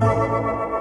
Música